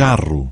carro.